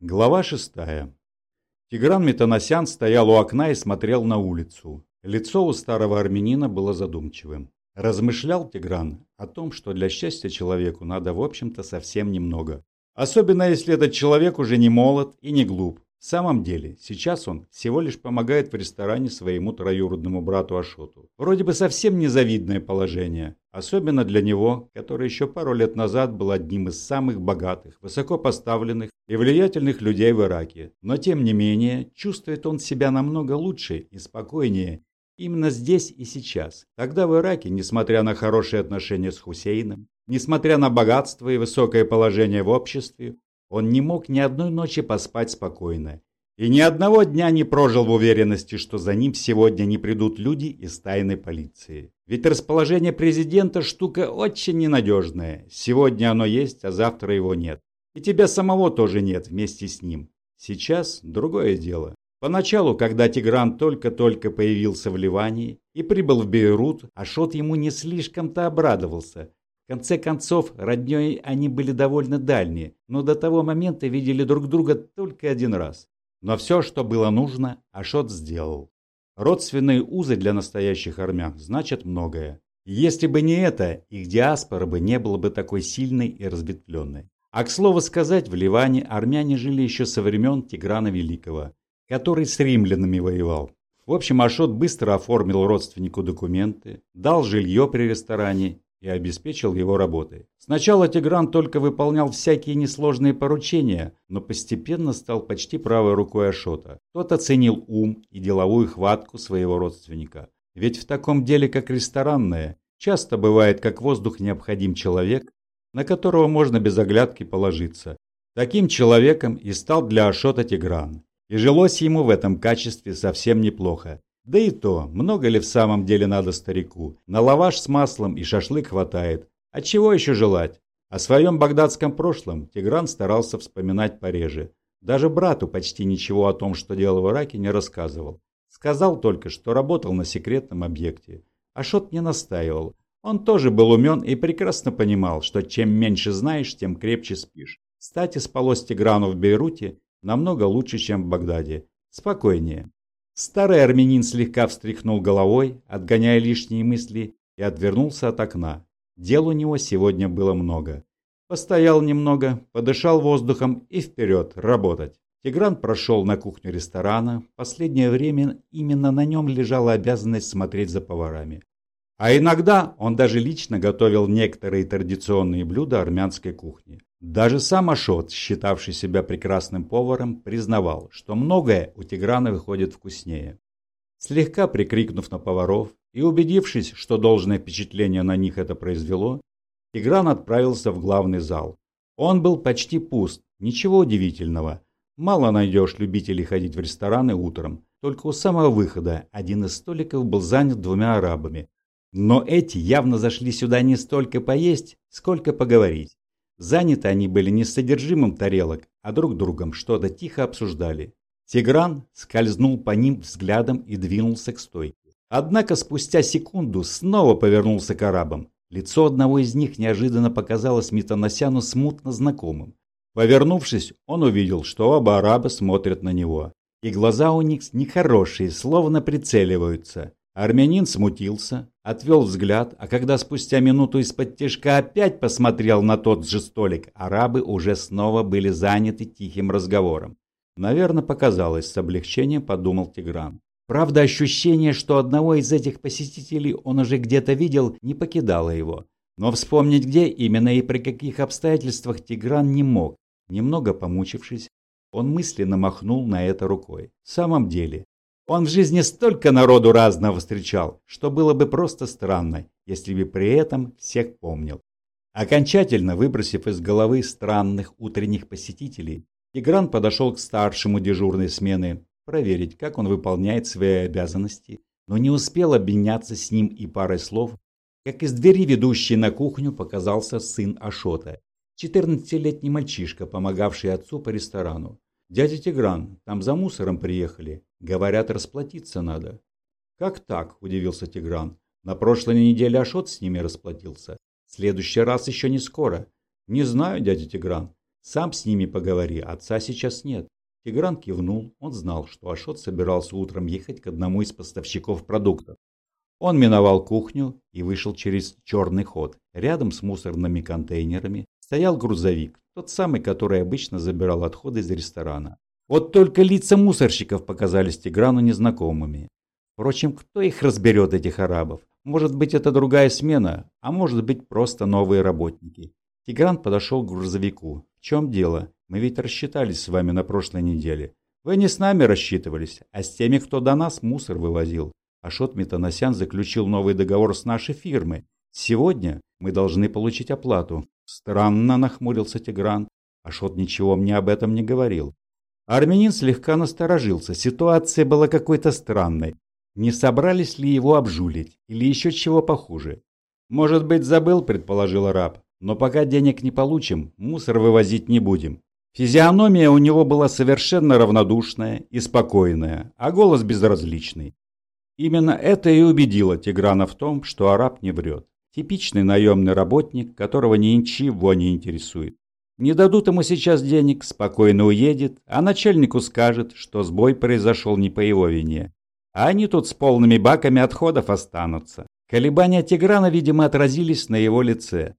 Глава шестая. Тигран Метаносян стоял у окна и смотрел на улицу. Лицо у старого армянина было задумчивым. Размышлял Тигран о том, что для счастья человеку надо, в общем-то, совсем немного. Особенно, если этот человек уже не молод и не глуп. В самом деле, сейчас он всего лишь помогает в ресторане своему троюродному брату Ашоту. Вроде бы совсем незавидное положение, особенно для него, который еще пару лет назад был одним из самых богатых, высокопоставленных и влиятельных людей в Ираке. Но тем не менее, чувствует он себя намного лучше и спокойнее именно здесь и сейчас. Тогда в Ираке, несмотря на хорошие отношения с Хусейном, несмотря на богатство и высокое положение в обществе, он не мог ни одной ночи поспать спокойно. И ни одного дня не прожил в уверенности, что за ним сегодня не придут люди из тайной полиции. Ведь расположение президента штука очень ненадежная. Сегодня оно есть, а завтра его нет. И тебя самого тоже нет вместе с ним. Сейчас другое дело. Поначалу, когда Тигран только-только появился в Ливане и прибыл в Бейрут, Ашот ему не слишком-то обрадовался. Конце концов, роднёй они были довольно дальние, но до того момента видели друг друга только один раз. Но все, что было нужно, Ашот сделал. Родственные узы для настоящих армян значат многое. Если бы не это, их диаспора бы не была бы такой сильной и разветвленной. А к слову сказать, в Ливане армяне жили еще со времен Тиграна Великого, который с римлянами воевал. В общем, Ашот быстро оформил родственнику документы, дал жилье при ресторане и обеспечил его работой. Сначала Тигран только выполнял всякие несложные поручения, но постепенно стал почти правой рукой Ашота. Тот оценил ум и деловую хватку своего родственника. Ведь в таком деле, как ресторанное, часто бывает, как воздух необходим человек, на которого можно без оглядки положиться. Таким человеком и стал для Ашота Тигран. И жилось ему в этом качестве совсем неплохо. Да и то, много ли в самом деле надо старику? На лаваш с маслом и шашлык хватает. А чего еще желать? О своем багдадском прошлом Тигран старался вспоминать пореже. Даже брату почти ничего о том, что делал в Ираке, не рассказывал. Сказал только, что работал на секретном объекте. Ашот не настаивал. Он тоже был умен и прекрасно понимал, что чем меньше знаешь, тем крепче спишь. Кстати, спалось Тиграну в Бейруте намного лучше, чем в Багдаде. Спокойнее. Старый армянин слегка встряхнул головой, отгоняя лишние мысли, и отвернулся от окна. Дел у него сегодня было много. Постоял немного, подышал воздухом и вперед, работать. Тигран прошел на кухню ресторана. Последнее время именно на нем лежала обязанность смотреть за поварами. А иногда он даже лично готовил некоторые традиционные блюда армянской кухни. Даже сам Ашот, считавший себя прекрасным поваром, признавал, что многое у Тиграна выходит вкуснее. Слегка прикрикнув на поваров и убедившись, что должное впечатление на них это произвело, Тигран отправился в главный зал. Он был почти пуст, ничего удивительного. Мало найдешь любителей ходить в рестораны утром. Только у самого выхода один из столиков был занят двумя арабами. Но эти явно зашли сюда не столько поесть, сколько поговорить. Заняты они были не содержимым тарелок, а друг другом что-то тихо обсуждали. Тигран скользнул по ним взглядом и двинулся к стойке. Однако спустя секунду снова повернулся к арабам. Лицо одного из них неожиданно показалось Митаносяну смутно знакомым. Повернувшись, он увидел, что оба араба смотрят на него. И глаза у них нехорошие, словно прицеливаются. Армянин смутился, отвел взгляд, а когда спустя минуту из-под тяжка опять посмотрел на тот же столик, арабы уже снова были заняты тихим разговором. Наверное, показалось, с облегчением подумал Тигран. Правда, ощущение, что одного из этих посетителей он уже где-то видел, не покидало его. Но вспомнить где именно и при каких обстоятельствах Тигран не мог. Немного помучившись, он мысленно махнул на это рукой. В самом деле, он в жизни столько народу разного встречал, что было бы просто странно, если бы при этом всех помнил. Окончательно выбросив из головы странных утренних посетителей, Тигран подошел к старшему дежурной смены проверить, как он выполняет свои обязанности, но не успел обменяться с ним и парой слов, как из двери, ведущей на кухню, показался сын Ашота, 14-летний мальчишка, помогавший отцу по ресторану. «Дядя Тигран, там за мусором приехали. Говорят, расплатиться надо». «Как так?» – удивился Тигран. «На прошлой неделе Ашот с ними расплатился. Следующий раз еще не скоро». «Не знаю, дядя Тигран. Сам с ними поговори, отца сейчас нет. Тигран кивнул, он знал, что Ашот собирался утром ехать к одному из поставщиков продуктов. Он миновал кухню и вышел через черный ход. Рядом с мусорными контейнерами стоял грузовик, тот самый, который обычно забирал отходы из ресторана. Вот только лица мусорщиков показались Тиграну незнакомыми. Впрочем, кто их разберет, этих арабов? Может быть, это другая смена, а может быть, просто новые работники. Тигран подошел к грузовику. В чем дело? Мы ведь рассчитались с вами на прошлой неделе. Вы не с нами рассчитывались, а с теми, кто до нас мусор вывозил. Ашот Метаносян заключил новый договор с нашей фирмой. Сегодня мы должны получить оплату. Странно нахмурился Тигран. Ашот ничего мне об этом не говорил. Армянин слегка насторожился. Ситуация была какой-то странной. Не собрались ли его обжулить или еще чего похуже? Может быть, забыл, предположил араб. Но пока денег не получим, мусор вывозить не будем. Физиономия у него была совершенно равнодушная и спокойная, а голос безразличный. Именно это и убедило Тиграна в том, что араб не врет. Типичный наемный работник, которого ничего не интересует. Не дадут ему сейчас денег, спокойно уедет, а начальнику скажет, что сбой произошел не по его вине. А они тут с полными баками отходов останутся. Колебания Тиграна, видимо, отразились на его лице.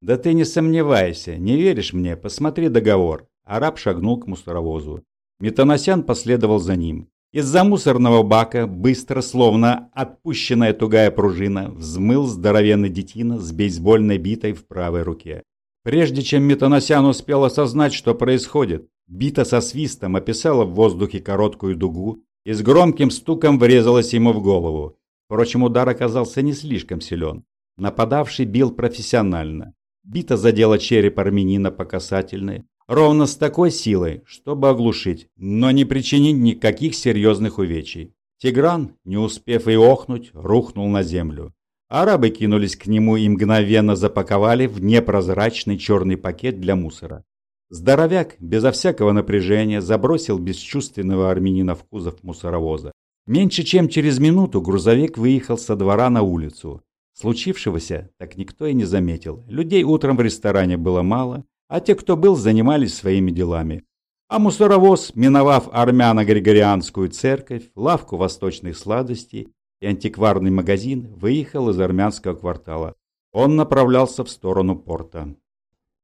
«Да ты не сомневайся, не веришь мне, посмотри договор». Араб шагнул к мусоровозу. Метаносян последовал за ним. Из-за мусорного бака, быстро, словно отпущенная тугая пружина, взмыл здоровенный детина с бейсбольной битой в правой руке. Прежде чем Метаносян успел осознать, что происходит, бита со свистом описала в воздухе короткую дугу и с громким стуком врезалась ему в голову. Впрочем, удар оказался не слишком силен. Нападавший бил профессионально. Бита задела череп армянина по касательной, Ровно с такой силой, чтобы оглушить, но не причинить никаких серьезных увечий. Тигран, не успев и охнуть, рухнул на землю. Арабы кинулись к нему и мгновенно запаковали в непрозрачный черный пакет для мусора. Здоровяк, безо всякого напряжения, забросил бесчувственного армянина в кузов мусоровоза. Меньше чем через минуту грузовик выехал со двора на улицу. Случившегося так никто и не заметил. Людей утром в ресторане было мало, а те, кто был, занимались своими делами. А мусоровоз, миновав армяно-григорианскую церковь, лавку восточных сладостей и антикварный магазин, выехал из армянского квартала. Он направлялся в сторону порта.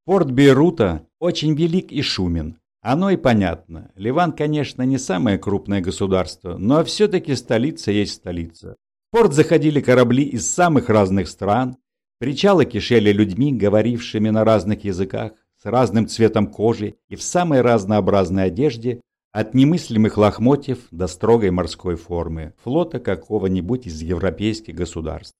Порт Бейрута очень велик и шумен. Оно и понятно. Ливан, конечно, не самое крупное государство, но все-таки столица есть столица. В порт заходили корабли из самых разных стран, причалы кишели людьми, говорившими на разных языках, с разным цветом кожи и в самой разнообразной одежде, от немыслимых лохмотьев до строгой морской формы, флота какого-нибудь из европейских государств.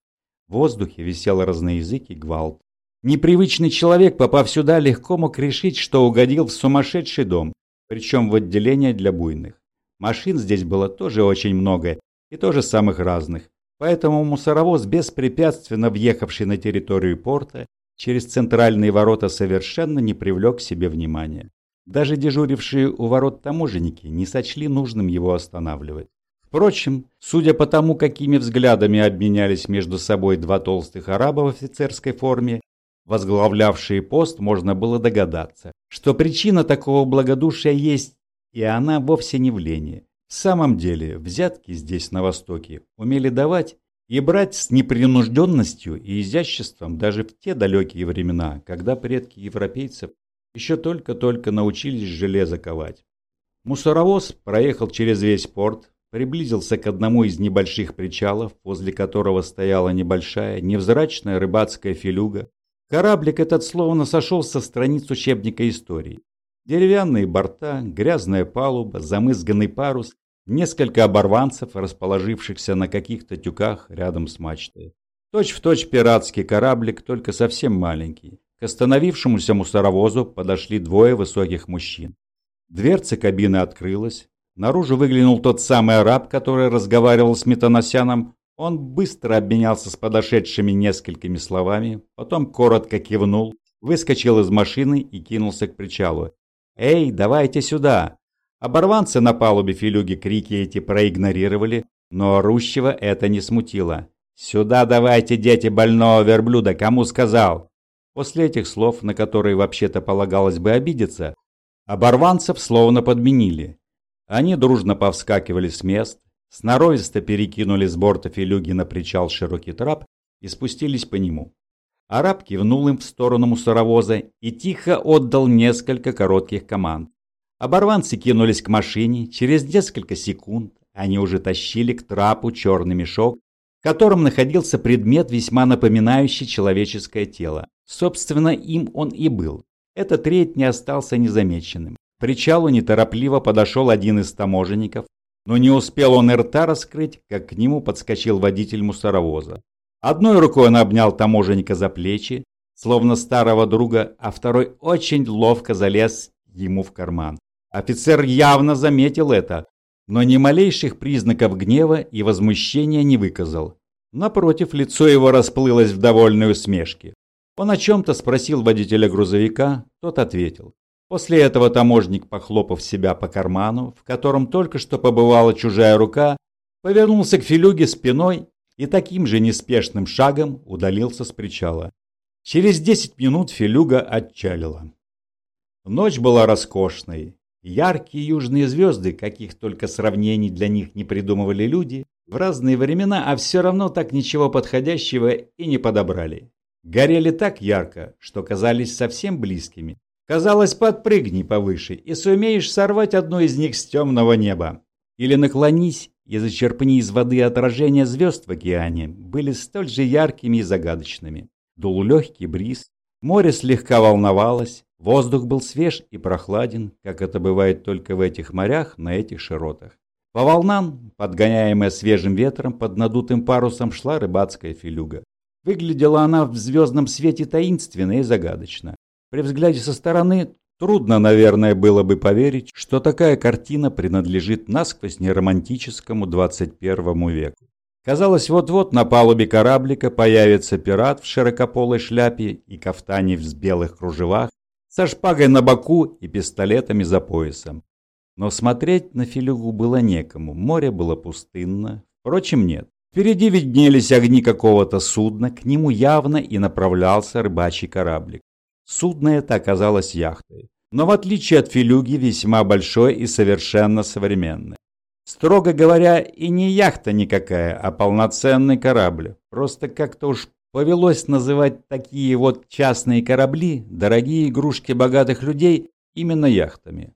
В воздухе висел разноязыкий гвалт. Непривычный человек, попав сюда, легко мог решить, что угодил в сумасшедший дом, причем в отделение для буйных. Машин здесь было тоже очень много, и тоже самых разных. Поэтому мусоровоз, беспрепятственно въехавший на территорию порта, через центральные ворота совершенно не привлек к себе внимания. Даже дежурившие у ворот таможенники не сочли нужным его останавливать. Впрочем, судя по тому, какими взглядами обменялись между собой два толстых араба в офицерской форме, возглавлявшие пост, можно было догадаться, что причина такого благодушия есть, и она вовсе не в лени. В самом деле, взятки здесь, на Востоке, умели давать и брать с непринужденностью и изяществом даже в те далекие времена, когда предки европейцев еще только-только научились железо ковать. Мусоровоз проехал через весь порт, приблизился к одному из небольших причалов, возле которого стояла небольшая, невзрачная рыбацкая филюга. Кораблик этот словно сошел со страниц учебника истории. Деревянные борта, грязная палуба, замызганный парус несколько оборванцев, расположившихся на каких-то тюках рядом с мачтой. Точь-в-точь точь пиратский кораблик, только совсем маленький. К остановившемуся мусоровозу подошли двое высоких мужчин. Дверца кабины открылась. Наружу выглянул тот самый араб, который разговаривал с Метаносяном. Он быстро обменялся с подошедшими несколькими словами, потом коротко кивнул, выскочил из машины и кинулся к причалу. «Эй, давайте сюда! Оборванцы на палубе филюги крики эти проигнорировали, но орущего это не смутило. «Сюда давайте, дети больного верблюда, кому сказал!» После этих слов, на которые вообще-то полагалось бы обидеться, оборванцев словно подменили. Они дружно повскакивали с мест, сноровисто перекинули с борта филюги на причал широкий трап и спустились по нему. Араб кивнул им в сторону мусоровоза и тихо отдал несколько коротких команд. Оборванцы кинулись к машине, через несколько секунд они уже тащили к трапу черный мешок, в котором находился предмет, весьма напоминающий человеческое тело. Собственно, им он и был. Этот рейд не остался незамеченным. К причалу неторопливо подошел один из таможенников, но не успел он рта раскрыть, как к нему подскочил водитель мусоровоза. Одной рукой он обнял таможенника за плечи, словно старого друга, а второй очень ловко залез ему в карман. Офицер явно заметил это, но ни малейших признаков гнева и возмущения не выказал. Напротив, лицо его расплылось в довольной усмешке. Он о чем-то спросил водителя грузовика, тот ответил. После этого таможник, похлопав себя по карману, в котором только что побывала чужая рука, повернулся к Филюге спиной и таким же неспешным шагом удалился с причала. Через десять минут Филюга отчалила. Ночь была роскошной. Яркие южные звезды, каких только сравнений для них не придумывали люди, в разные времена, а все равно так ничего подходящего и не подобрали. Горели так ярко, что казались совсем близкими. Казалось, подпрыгни повыше и сумеешь сорвать одну из них с темного неба. Или наклонись и зачерпни из воды отражения звезд в океане, были столь же яркими и загадочными. Дул легкий бриз, море слегка волновалось, Воздух был свеж и прохладен, как это бывает только в этих морях, на этих широтах. По волнам, подгоняемая свежим ветром, под надутым парусом шла рыбацкая филюга. Выглядела она в звездном свете таинственно и загадочно. При взгляде со стороны трудно, наверное, было бы поверить, что такая картина принадлежит насквозь неромантическому 21 веку. Казалось, вот-вот на палубе кораблика появится пират в широкополой шляпе и кафтане в белых кружевах, со шпагой на боку и пистолетами за поясом. Но смотреть на Филюгу было некому, море было пустынно. Впрочем, нет. Впереди виднелись огни какого-то судна, к нему явно и направлялся рыбачий кораблик. Судно это оказалось яхтой, но в отличие от Филюги весьма большой и совершенно современный. Строго говоря, и не яхта никакая, а полноценный корабль. Просто как-то уж Повелось называть такие вот частные корабли, дорогие игрушки богатых людей, именно яхтами.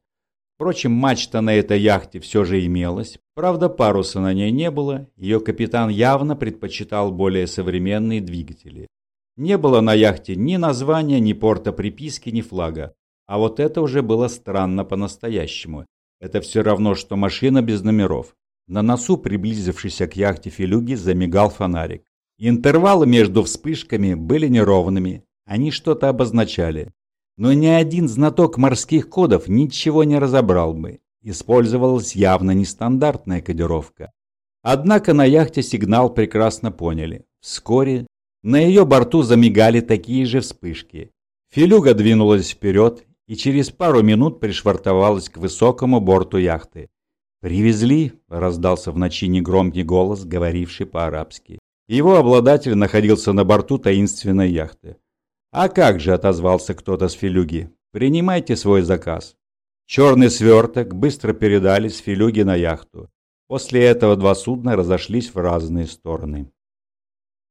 Впрочем, мачта на этой яхте все же имелась, правда паруса на ней не было, ее капитан явно предпочитал более современные двигатели. Не было на яхте ни названия, ни порта приписки, ни флага. А вот это уже было странно по-настоящему. Это все равно, что машина без номеров. На носу, приблизившейся к яхте Филюги, замигал фонарик. Интервалы между вспышками были неровными, они что-то обозначали. Но ни один знаток морских кодов ничего не разобрал бы. Использовалась явно нестандартная кодировка. Однако на яхте сигнал прекрасно поняли. Вскоре на ее борту замигали такие же вспышки. Филюга двинулась вперед и через пару минут пришвартовалась к высокому борту яхты. «Привезли?» – раздался в ночи негромкий голос, говоривший по-арабски. Его обладатель находился на борту таинственной яхты. «А как же», — отозвался кто-то с Филюги, — «принимайте свой заказ». Черный сверток быстро передали с Филюги на яхту. После этого два судна разошлись в разные стороны.